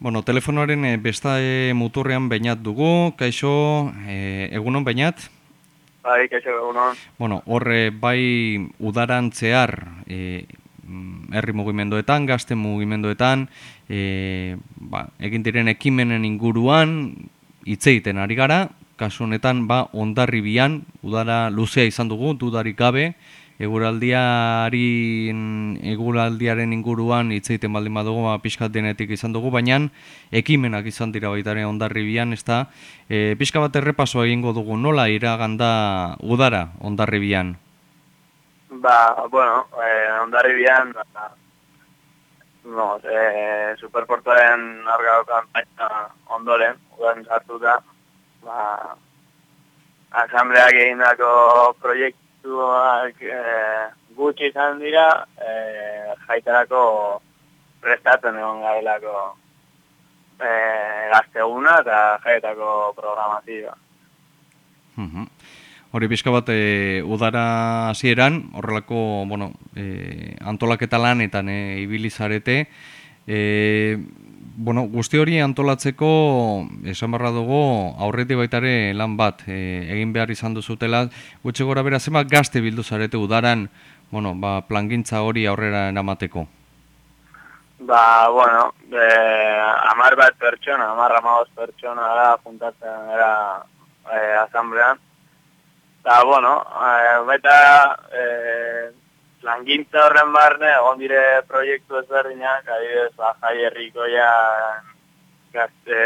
Bueno, telefonoaren e, besta e, muturrean bainat dugu, kaixo, e, egunon bainat? Bai, kaixo, egunon. Bueno, horre bai udarantzear e, herri mugimenduetan, gazte mugimenduetan, e, ba, egin diren ekimenen inguruan, hitzeiten ari gara, kasu honetan, ba, ondarribian, udara luzea izan dugu, dudarik gabe, eguraldiaren eguraldiaren inguruan hitz egiten baldin badugu ba pizkat denetik izan dugu baina ekimenak izan dira baitare Hondarribian ezta? E, pizka bat errepaso egingo dugu nola iraganda udara Hondarribian? Ba bueno eh Hondarribian ba, no eh superportoen argao kanpaina ondoren udan sartu da ba asambleak egindako proiektu proiektuak e, gutxi izan dira, e, jaitarako prestatzen egon gailako e, eh, gazteguna eta jaietako programazioa. Hori bizka bat, e, udara hasieran horrelako, bueno, e, antolaketa lanetan e, ibilizarete, e, bueno, guzti hori antolatzeko esan barra dugu aurreti baitare lan bat e, egin behar izan duzutela. Gutxe gora bera zema gazte bildu zarete udaran bueno, ba, plangintza hori aurrera eramateko? Ba, bueno, e, amar bat pertsona, amar amagoz pertsona da juntatzen era e, asamblean. Eta, bueno, e, baita e, langintza horren barne, egon dire proiektu ezberdinak, adibidez, ba, jai herrikoia, gazte,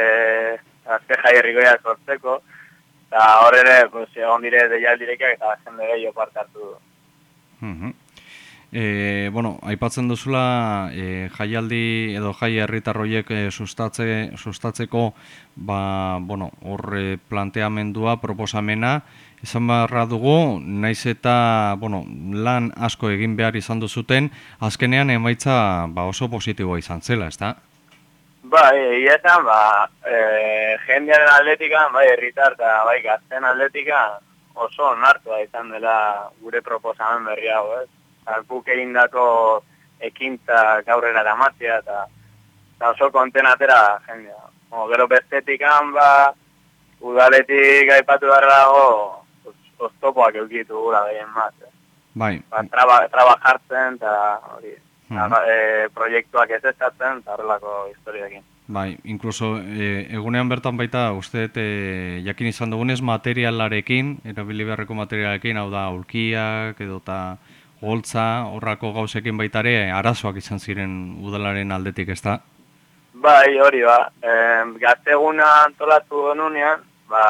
gazte jai herrikoia sortzeko, eta hor ere, pues, egon dire deialdirekiak eta jende gehiago parte hartu du. E, bueno, aipatzen duzula e, jaialdi edo jai herritarroiek e, sustatze, sustatzeko ba, bueno, horre planteamendua, proposamena, izan barra dugu, naiz eta bueno, lan asko egin behar izan duzuten, azkenean emaitza ba, oso positiboa izan zela, ez? Ba, egia esan, ba, e, jendearen atletika, bai, herritar eta bai, gazten atletika oso onartua izan dela gure proposamen berri hau, ez? Guk egin dako ekintza gaurrera damatzia eta, eta oso kontenatera jendea. O, gero bestetik ba, udaletik aipatu darra dago, oztopoak eukitu gura gehien bat. Eh. Bai. Ba, traba, traba jartzen eta hori, hmm. e, proiektuak ez ezatzen eta horrelako historiakin. Bai, inkluso e, egunean bertan baita uste e, jakin izan dugunez materialarekin, erabili beharreko materialarekin, hau da, ulkiak edo eta holtza horrako gauzekin baitare arazoak izan ziren udalaren aldetik, ez da? Bai, hori ba. E, gazteguna antolatu genunean, ba,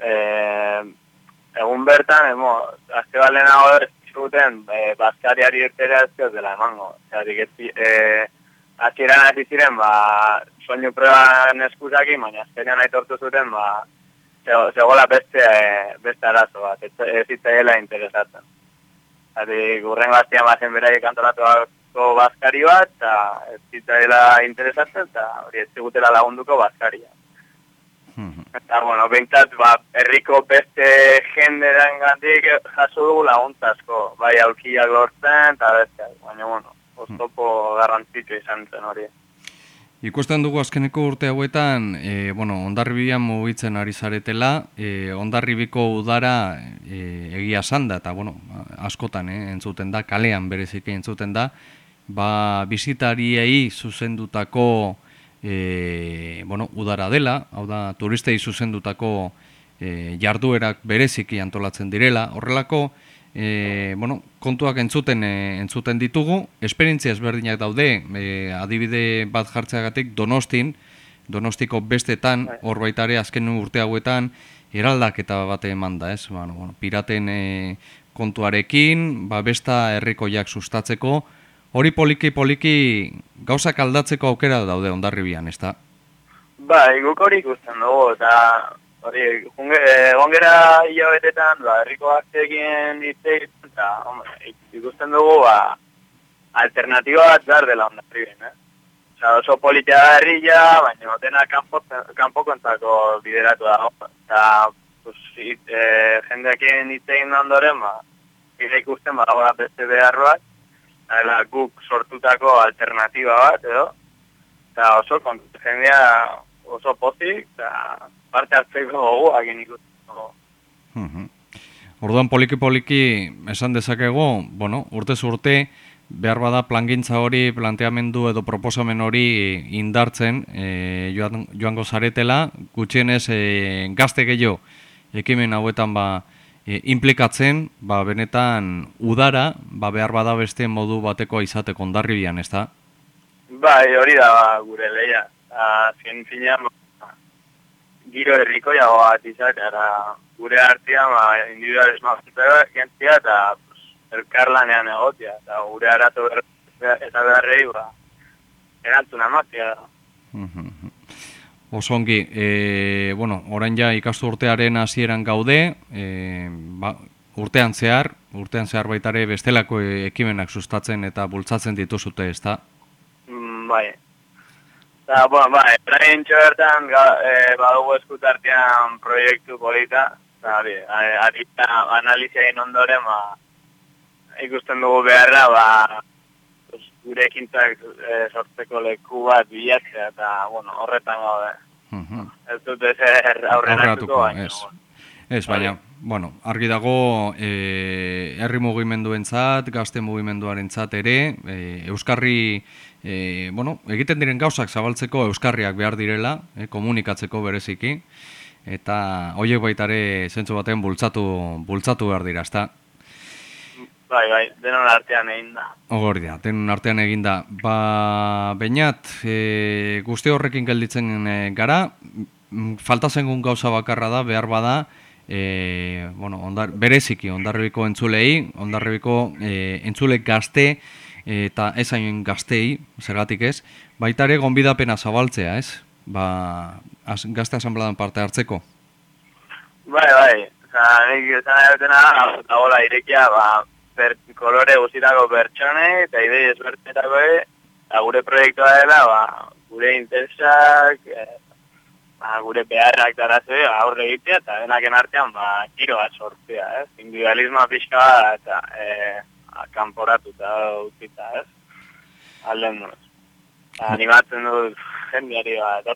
e, egun bertan, emo, azte balena zuten, e, bazkariari irtera ez dela emango. Zerik ez, e, azieran hasi ziren, ba, soinu proban eskusakin, baina azkenean aitortu zuten, ba, zegoela beste, e, beste arazo bat, ez, ez interesatzen. Hadi, gurren gaztian bazen beraiek antolatuako bazkari bat, eta ez zitzaela interesatzen, eta hori ez zigutela lagunduko bazkaria. Mhm. Eta, bueno, behintzat, ba, herriko beste jenderen gandik jaso dugu laguntzazko, bai aulkiak lortzen, eta beste, baina, bueno, oztopo garrantzitu izan zen hori. Ikusten dugu azkeneko urte hauetan, e, bueno, ondarribian mugitzen ari zaretela, e, ondarribiko udara e, egia sanda, eta bueno, askotan eh, entzuten da, kalean berezik entzuten da, ba, bizitariei zuzendutako e, bueno, udara dela, hau da, turistei zuzendutako e, jarduerak bereziki antolatzen direla, horrelako, e, bueno, kontuak entzuten e, entzuten ditugu, esperientzia ezberdinak daude, e, adibide bat jartzeagatik Donostin, Donostiko bestetan, bai. hor baitare azken urte hauetan, eraldaketa bate eman da, ez? Bueno, bueno, piraten e, kontuarekin, ba, besta herrikoiak sustatzeko, hori poliki-poliki gauzak aldatzeko aukera daude ondarribian, ez da? Ba, guk hori ikusten dugu, eta Hori, egon gera hilabetetan, ba, herriko hartzekin ditzeit, eta, hombre, ikusten dugu, ba, alternatiba bat behar dela ondarribien, eh? Osa, oso politia da herria, baina dena kanpo, kanpo kontako bideratu da, eta, pues, it, e, jendeakien ditzein ondoren, ba, gira ikusten, ba, beste beharroak, eta guk sortutako alternatiba bat, edo, eta oso jendea oso pozik, eta parte hartzeko gogoak ikusten. Mhm. Orduan poliki-poliki esan dezakego, bueno, urtez urte, behar bada plangintza hori, planteamendu edo proposamen hori indartzen e, joan, joango zaretela, gutxienez e, gazte gehiago ekimen hauetan ba, e, implikatzen, ba, benetan udara, ba, behar bada beste modu bateko izateko ondarribian, ez da? Bai, hori da ba, gure leia. Zien finean, ba, giro herriko jago bat izate, gure artean ba, individuales gentzia eta elkarlanean egotia, eta gure aratu eta beharrei, ba, erantzuna mazia. Osongi, e, bueno, orain ja ikastu urtearen hasieran gaude, e, ba, urtean zehar, urtean zehar baitare bestelako ekimenak sustatzen eta bultzatzen dituzute, ez da? Mm, bai. Eta, bueno, bai, orain txobertan, e, badugu eskutartean proiektu polita, eta, ari, ari, analizia ondoren, ba, ikusten dugu beharra, ba, gure ekintzak e, sortzeko leku bat bilatzea, eta, bueno, horretan gaude. Uh -huh. Ez dut ezer aurrenatuko, baina. Ez baina, bueno, argi dago, e, herri mugimenduen zat, gazte mugimenduaren zat ere, e, Euskarri, e, bueno, egiten diren gauzak zabaltzeko Euskarriak behar direla, e, komunikatzeko bereziki, eta hoiek baitare zentzu batean bultzatu, bultzatu behar dira, ezta? Bai, bai, denon artean egin da. Ogor da, denon artean egin da. Ba, bainat, e, guzti horrekin gelditzen gara, falta zengun gauza bakarra da, behar bada, e, bueno, ondar, bereziki, ondarrebiko entzulei, ondarrebiko e, entzule gazte, e, eta ez hain gaztei, zergatik ez, baita ere gonbidapena zabaltzea, ez? Ba, az, gazte asambladan parte hartzeko. Bai, bai, Osa, nik esan da, hola, irekia, ba, per, kolore guztitako pertsone eta idei ezbertetako eta gure proiektua dela, ba, gure interesak, e, ba, gure beharrak darazue, ba, aurre egitea, eta denaken artean, ba, giroa sortzea, ez? Individualismoa pixka eta e, kanporatu eta utzita, ez? Alden duz. Animatzen dut jendeari bat,